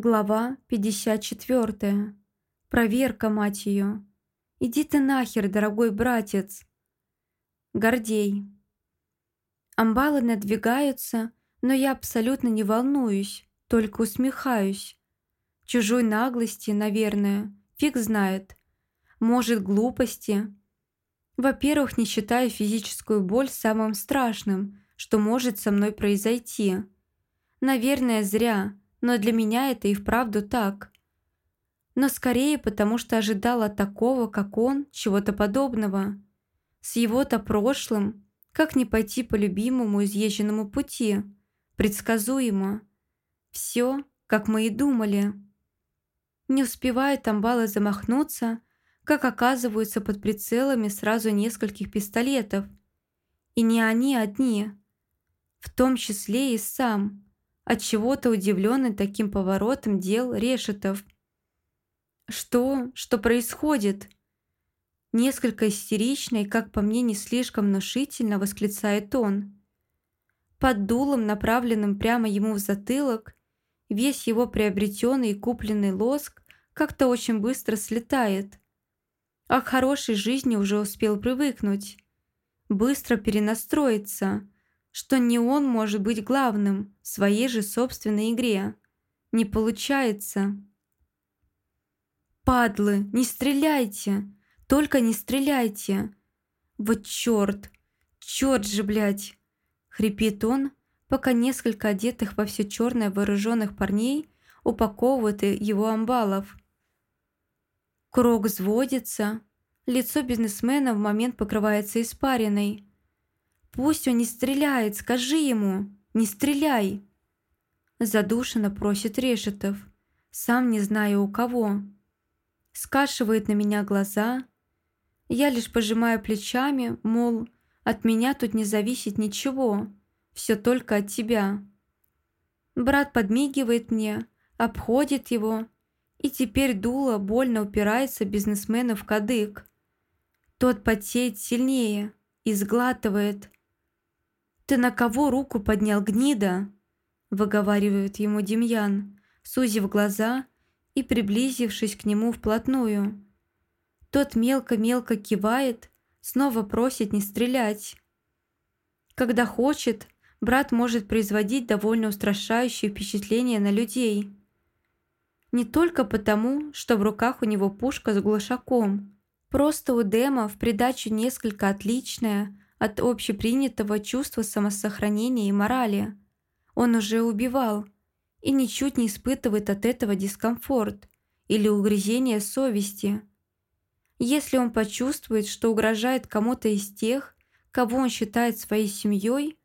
Глава 54. Проверка, мать ее. Иди ты нахер, дорогой братец. Гордей. Амбалы надвигаются, но я абсолютно не волнуюсь, только усмехаюсь. Чужой наглости, наверное, фиг знает. Может, глупости. Во-первых, не считаю физическую боль самым страшным, что может со мной произойти. Наверное, зря, но для меня это и вправду так. Но скорее потому, что ожидала такого, как он, чего-то подобного. С его-то прошлым, как не пойти по любимому изъезженному пути, предсказуемо. Все, как мы и думали. Не успевают амбалы замахнуться, как оказываются под прицелами сразу нескольких пистолетов. И не они одни, в том числе и сам, от чего-то удивленный таким поворотом дел Решетов. Что? Что происходит? Несколько истерично и, как по мне, не слишком внушительно восклицает он. Под дулом, направленным прямо ему в затылок, весь его приобретенный и купленный лоск как-то очень быстро слетает – а к хорошей жизни уже успел привыкнуть. Быстро перенастроиться, что не он может быть главным в своей же собственной игре. Не получается. «Падлы, не стреляйте! Только не стреляйте! Вот черт! Черт же, блядь!» Хрипит он, пока несколько одетых во все черное вооруженных парней упаковывают его амбалов. Круг взводится, лицо бизнесмена в момент покрывается испариной. «Пусть он не стреляет, скажи ему, не стреляй!» Задушенно просит Решетов, сам не зная у кого. Скашивает на меня глаза. Я лишь пожимаю плечами, мол, от меня тут не зависит ничего, все только от тебя. Брат подмигивает мне, обходит его, и теперь дуло больно упирается бизнесмену в кадык. Тот потеет сильнее и сглатывает. «Ты на кого руку поднял, гнида?» выговаривает ему Демьян, сузив глаза и приблизившись к нему вплотную. Тот мелко-мелко кивает, снова просит не стрелять. Когда хочет, брат может производить довольно устрашающее впечатление на людей. Не только потому, что в руках у него пушка с глушаком. Просто у Дэма в придачу несколько отличное от общепринятого чувства самосохранения и морали. Он уже убивал и ничуть не испытывает от этого дискомфорт или угрызение совести. Если он почувствует, что угрожает кому-то из тех, кого он считает своей семьей,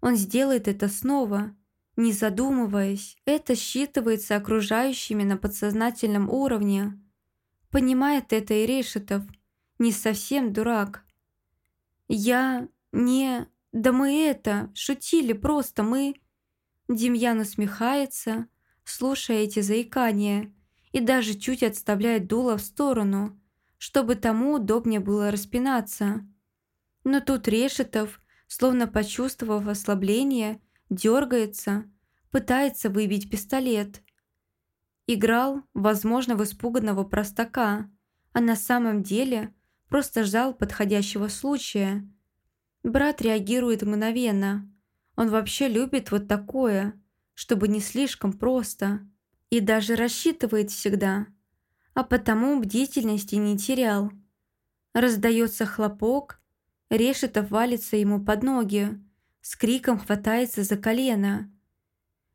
он сделает это снова – не задумываясь, это считывается окружающими на подсознательном уровне. Понимает это и Решетов, не совсем дурак. «Я не... Да мы это... Шутили просто, мы...» Демьян усмехается, слушая эти заикания, и даже чуть отставляет дуло в сторону, чтобы тому удобнее было распинаться. Но тут Решетов, словно почувствовав ослабление, дергается, пытается выбить пистолет. Играл, возможно, в испуганного простака, а на самом деле просто ждал подходящего случая. Брат реагирует мгновенно. Он вообще любит вот такое, чтобы не слишком просто. И даже рассчитывает всегда. А потому бдительности не терял. Раздается хлопок, Решетов валится ему под ноги, с криком хватается за колено.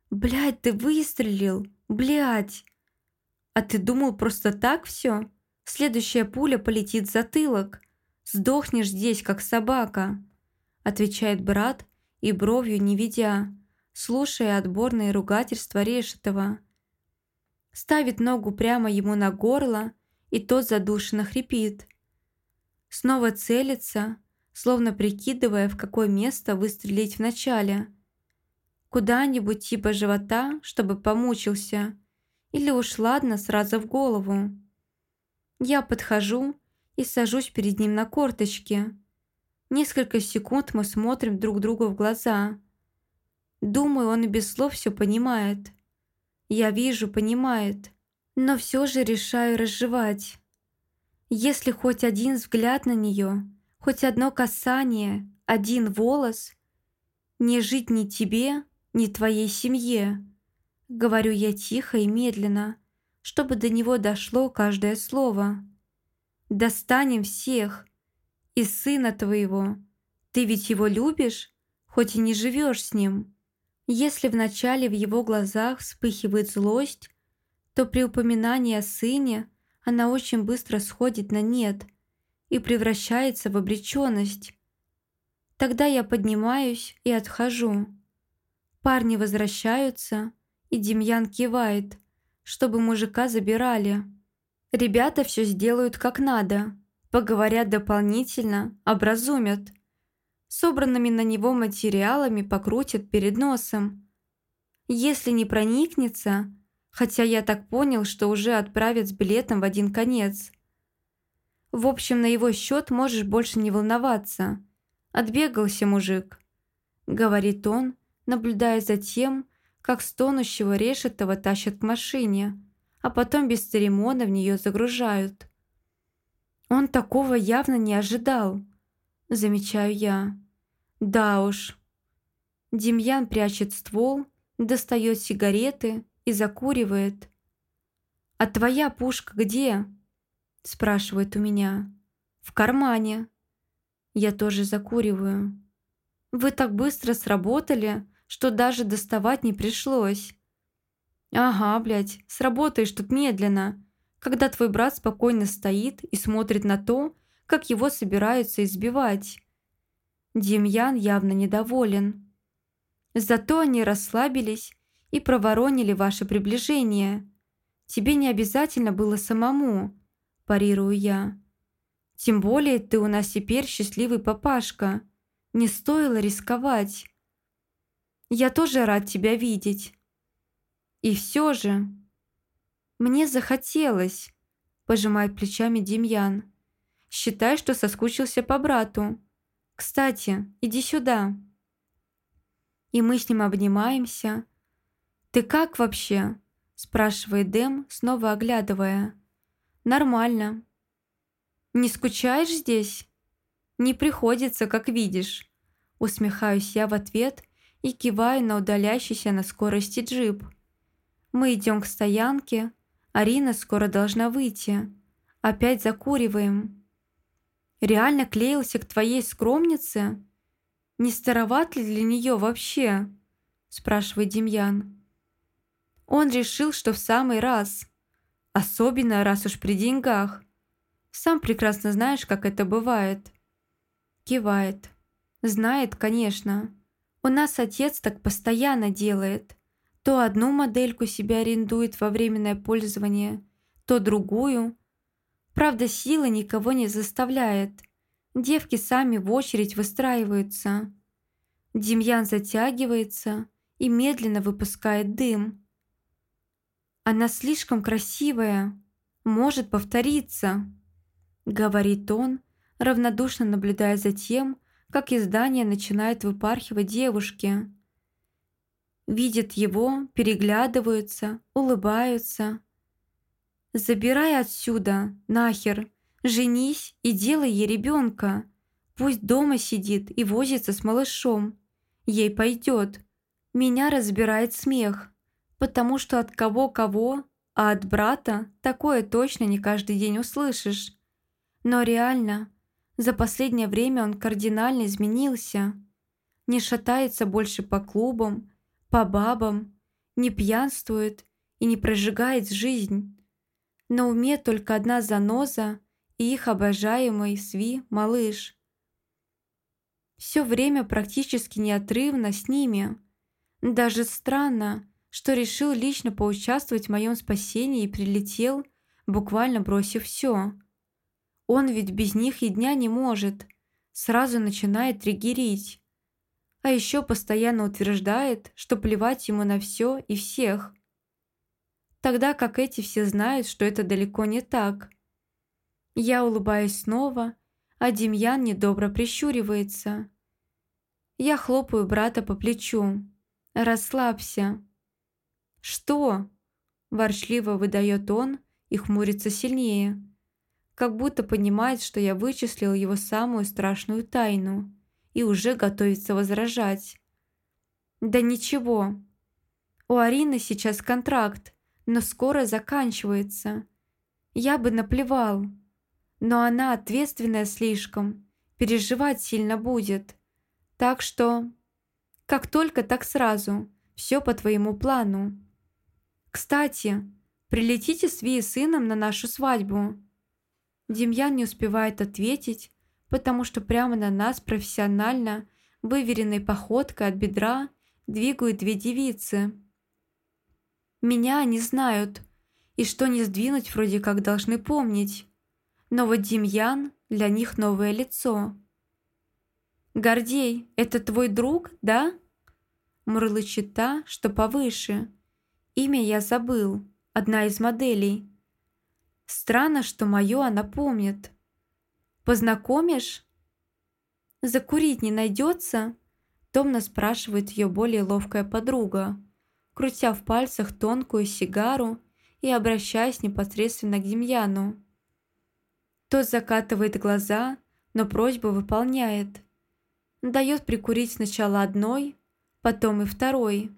«Блядь, ты выстрелил! Блядь!» «А ты думал просто так все? Следующая пуля полетит в затылок. Сдохнешь здесь, как собака!» Отвечает брат и бровью не ведя, слушая отборные ругательства Решетова. Ставит ногу прямо ему на горло, и тот задушенно хрипит. Снова целится, словно прикидывая, в какое место выстрелить вначале. Куда-нибудь типа живота, чтобы помучился. Или уж ладно, сразу в голову. Я подхожу и сажусь перед ним на корточки. Несколько секунд мы смотрим друг другу в глаза. Думаю, он и без слов все понимает. Я вижу, понимает. Но все же решаю разжевать. Если хоть один взгляд на нее, хоть одно касание, один волос, не жить ни тебе, ни твоей семье. Говорю я тихо и медленно, чтобы до него дошло каждое слово. Достанем всех. И сына твоего. Ты ведь его любишь, хоть и не живешь с ним. Если вначале в его глазах вспыхивает злость, то при упоминании о сыне она очень быстро сходит на «нет» и превращается в обреченность. Тогда я поднимаюсь и отхожу. Парни возвращаются, и Демьян кивает, чтобы мужика забирали. Ребята все сделают как надо, поговорят дополнительно, образумят. Собранными на него материалами покрутят перед носом. Если не проникнется, хотя я так понял, что уже отправят с билетом в один конец. В общем, на его счет можешь больше не волноваться. Отбегался мужик, говорит он, наблюдая за тем, как стонущего решетого тащат к машине, а потом без церемона в нее загружают. Он такого явно не ожидал, замечаю я. Да уж. Демьян прячет ствол, достает сигареты и закуривает. «А твоя пушка где?» спрашивает у меня. «В кармане». Я тоже закуриваю. «Вы так быстро сработали, что даже доставать не пришлось. Ага, блядь, сработаешь тут медленно, когда твой брат спокойно стоит и смотрит на то, как его собираются избивать. Демьян явно недоволен. Зато они расслабились и проворонили ваше приближение. Тебе не обязательно было самому, парирую я. Тем более ты у нас теперь счастливый папашка. Не стоило рисковать. Я тоже рад тебя видеть. И все же... Мне захотелось, пожимает плечами Демьян. Считай, что соскучился по брату. Кстати, иди сюда. И мы с ним обнимаемся. Ты как вообще? Спрашивает Дэм, снова оглядывая. Нормально. Не скучаешь здесь? Не приходится, как видишь. Усмехаюсь я в ответ и киваю на удаляющийся на скорости джип. Мы идем к стоянке, Арина скоро должна выйти. Опять закуриваем. Реально клеился к твоей скромнице? Не староват ли для нее вообще? Спрашивает Демьян. Он решил, что в самый раз. Особенно, раз уж при деньгах. Сам прекрасно знаешь, как это бывает. Кивает. Знает, конечно. У нас отец так постоянно делает. То одну модельку себе арендует во временное пользование, то другую. Правда, сила никого не заставляет. Девки сами в очередь выстраиваются. Демьян затягивается и медленно выпускает дым. «Она слишком красивая, может повториться», — говорит он, равнодушно наблюдая за тем, как из здания начинают выпархивать девушки. Видят его, переглядываются, улыбаются. «Забирай отсюда, нахер, женись и делай ей ребенка. Пусть дома сидит и возится с малышом. Ей пойдет. Меня разбирает смех, потому что от кого-кого, а от брата такое точно не каждый день услышишь. Но реально, за последнее время он кардинально изменился. Не шатается больше по клубам, по бабам, не пьянствует и не прожигает жизнь. На уме только одна заноза и их обожаемый Сви малыш. Все время практически неотрывно с ними. Даже странно, что решил лично поучаствовать в моем спасении и прилетел, буквально бросив все. Он ведь без них и дня не может. Сразу начинает триггерить. А еще постоянно утверждает, что плевать ему на все и всех. Тогда как эти все знают, что это далеко не так. Я улыбаюсь снова, а Демьян недобро прищуривается. Я хлопаю брата по плечу. «Расслабься». «Что?» Ворчливо выдает он и хмурится сильнее, как будто понимает, что я вычислил его самую страшную тайну и уже готовится возражать. Да ничего. У Арины сейчас контракт, но скоро заканчивается. Я бы наплевал. Но она ответственная слишком, переживать сильно будет. Так что... Как только, так сразу. Все по твоему плану. Кстати, прилетите с Ви и сыном на нашу свадьбу. Демьян не успевает ответить, потому что прямо на нас профессионально, выверенной походкой от бедра, двигают две девицы. Меня они знают, и что не сдвинуть вроде как должны помнить. Но вот Демьян для них новое лицо. «Гордей, это твой друг, да?» Мурлычет что повыше. Имя я забыл, одна из моделей. Странно, что мое она помнит. Познакомишь?» «Закурить не найдется?» Томно спрашивает ее более ловкая подруга, крутя в пальцах тонкую сигару и обращаясь непосредственно к Демьяну. Тот закатывает глаза, но просьбу выполняет. Дает прикурить сначала одной, потом и второй.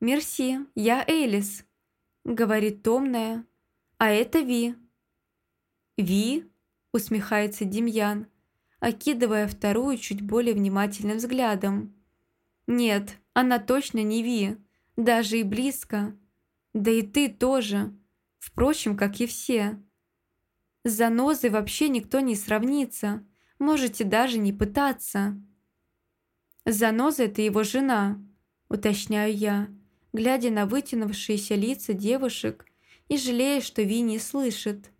«Мерси, я Элис», — говорит томная, — «а это Ви». «Ви?» усмехается Демьян, окидывая вторую чуть более внимательным взглядом. «Нет, она точно не Ви, даже и близко. Да и ты тоже, впрочем, как и все. С занозой вообще никто не сравнится, можете даже не пытаться». «Заноза – это его жена», – уточняю я, глядя на вытянувшиеся лица девушек и жалея, что Ви не слышит.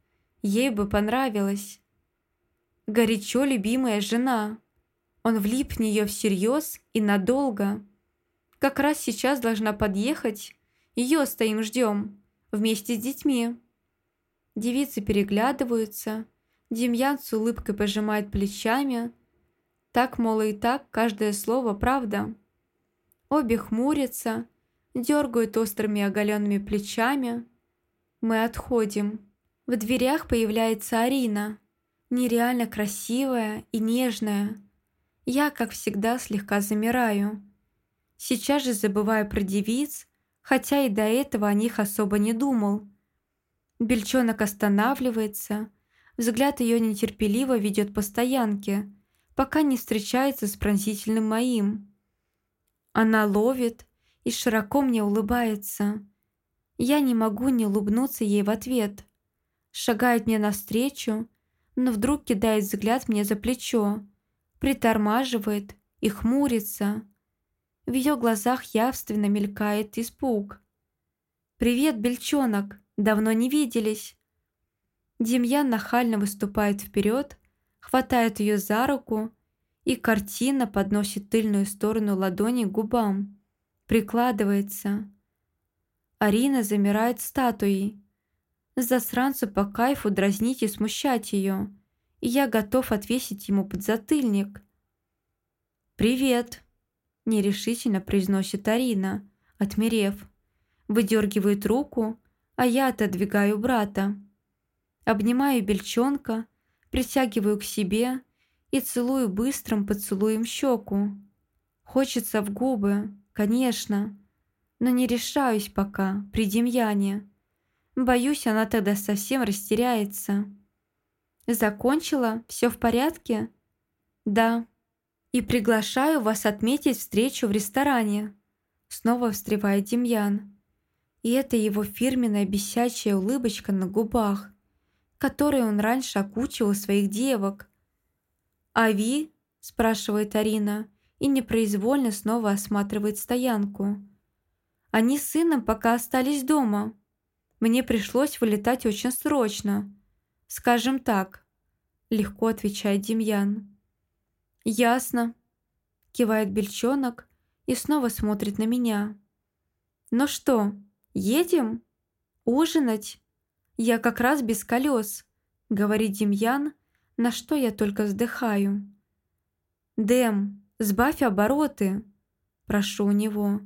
Ей бы понравилось горячо любимая жена. Он влип в нее всерьез и надолго. Как раз сейчас должна подъехать. Ее стоим ждем. Вместе с детьми. Девицы переглядываются. Демьян с улыбкой пожимает плечами. Так, мол, и так, каждое слово правда. Обе хмурятся, дергают острыми оголенными плечами. Мы отходим. В дверях появляется Арина нереально красивая и нежная. Я, как всегда, слегка замираю. Сейчас же забываю про девиц, хотя и до этого о них особо не думал. Бельчонок останавливается, взгляд ее нетерпеливо ведет по стоянке, пока не встречается с пронзительным моим. Она ловит и широко мне улыбается. Я не могу не улыбнуться ей в ответ. Шагает мне навстречу, но вдруг кидает взгляд мне за плечо, притормаживает и хмурится. В ее глазах явственно мелькает испуг. «Привет, бельчонок! Давно не виделись!» Демьян нахально выступает вперед, хватает ее за руку и картина подносит тыльную сторону ладони к губам. Прикладывается. Арина замирает статуей, Засранцу по кайфу дразнить и смущать ее. И я готов отвесить ему подзатыльник. «Привет!» – нерешительно произносит Арина, отмерев. Выдергивает руку, а я отодвигаю брата. Обнимаю бельчонка, притягиваю к себе и целую быстрым поцелуем щеку. Хочется в губы, конечно, но не решаюсь пока при Демьяне. Боюсь, она тогда совсем растеряется. Закончила? Все в порядке? Да. И приглашаю вас отметить встречу в ресторане. Снова встревает Демьян. И это его фирменная бесячая улыбочка на губах, которой он раньше окучивал своих девок. «А Ви?» – спрашивает Арина и непроизвольно снова осматривает стоянку. Они с сыном пока остались дома. Мне пришлось вылетать очень срочно. Скажем так, легко отвечает Демьян. Ясно, кивает Бельчонок и снова смотрит на меня. Ну что, едем? Ужинать? Я как раз без колес, говорит Демьян, на что я только вздыхаю. Дэм, сбавь обороты, прошу у него.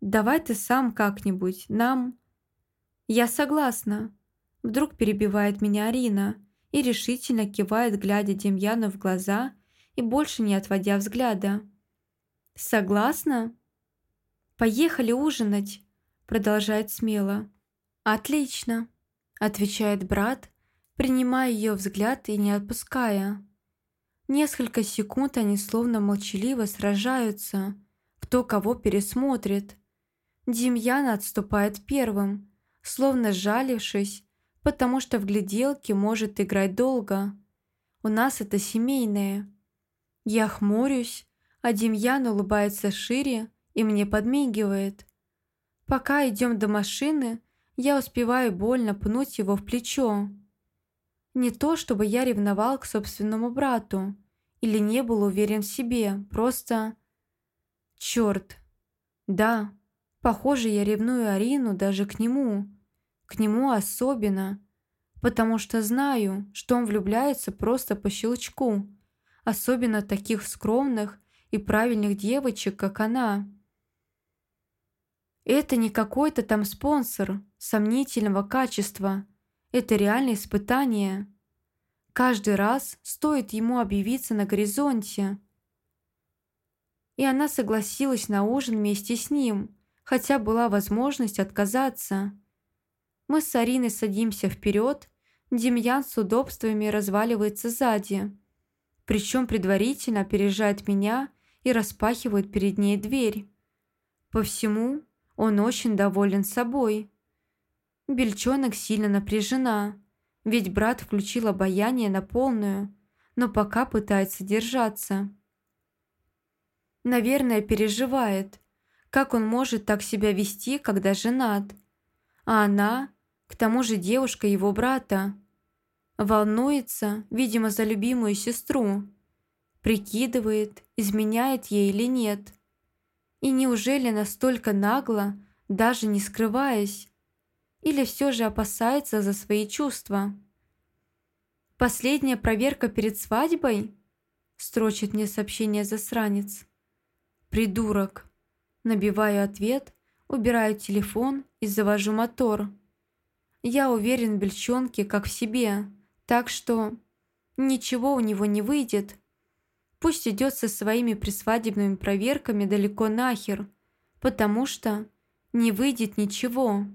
Давай ты сам как-нибудь, нам... «Я согласна», – вдруг перебивает меня Арина и решительно кивает, глядя Демьяну в глаза и больше не отводя взгляда. «Согласна?» «Поехали ужинать», – продолжает смело. «Отлично», – отвечает брат, принимая ее взгляд и не отпуская. Несколько секунд они словно молчаливо сражаются, кто кого пересмотрит. Демьян отступает первым, словно жалившись, потому что в гляделке может играть долго. У нас это семейное. Я хмурюсь, а Демьян улыбается шире и мне подмигивает. Пока идем до машины, я успеваю больно пнуть его в плечо. Не то, чтобы я ревновал к собственному брату или не был уверен в себе, просто... Черт. Да, похоже, я ревную Арину даже к нему. К нему особенно. Потому что знаю, что он влюбляется просто по щелчку. Особенно таких скромных и правильных девочек, как она. Это не какой-то там спонсор сомнительного качества – это реальное испытание. Каждый раз стоит ему объявиться на горизонте. И она согласилась на ужин вместе с ним, хотя была возможность отказаться. Мы с Ариной садимся вперед, Демьян с удобствами разваливается сзади. Причем предварительно опережает меня и распахивает перед ней дверь. По всему, он очень доволен собой. Бельчонок сильно напряжена, ведь брат включил обаяние на полную, но пока пытается держаться. Наверное, переживает, как он может так себя вести, когда женат. А она, к тому же девушка его брата, волнуется, видимо, за любимую сестру, прикидывает, изменяет ей или нет. И неужели настолько нагло, даже не скрываясь, или все же опасается за свои чувства? «Последняя проверка перед свадьбой?» Строчит мне сообщение засранец. «Придурок!» Набиваю ответ, убираю телефон и завожу мотор. Я уверен в Бельчонке как в себе, так что ничего у него не выйдет. Пусть идет со своими присвадебными проверками далеко нахер, потому что не выйдет ничего.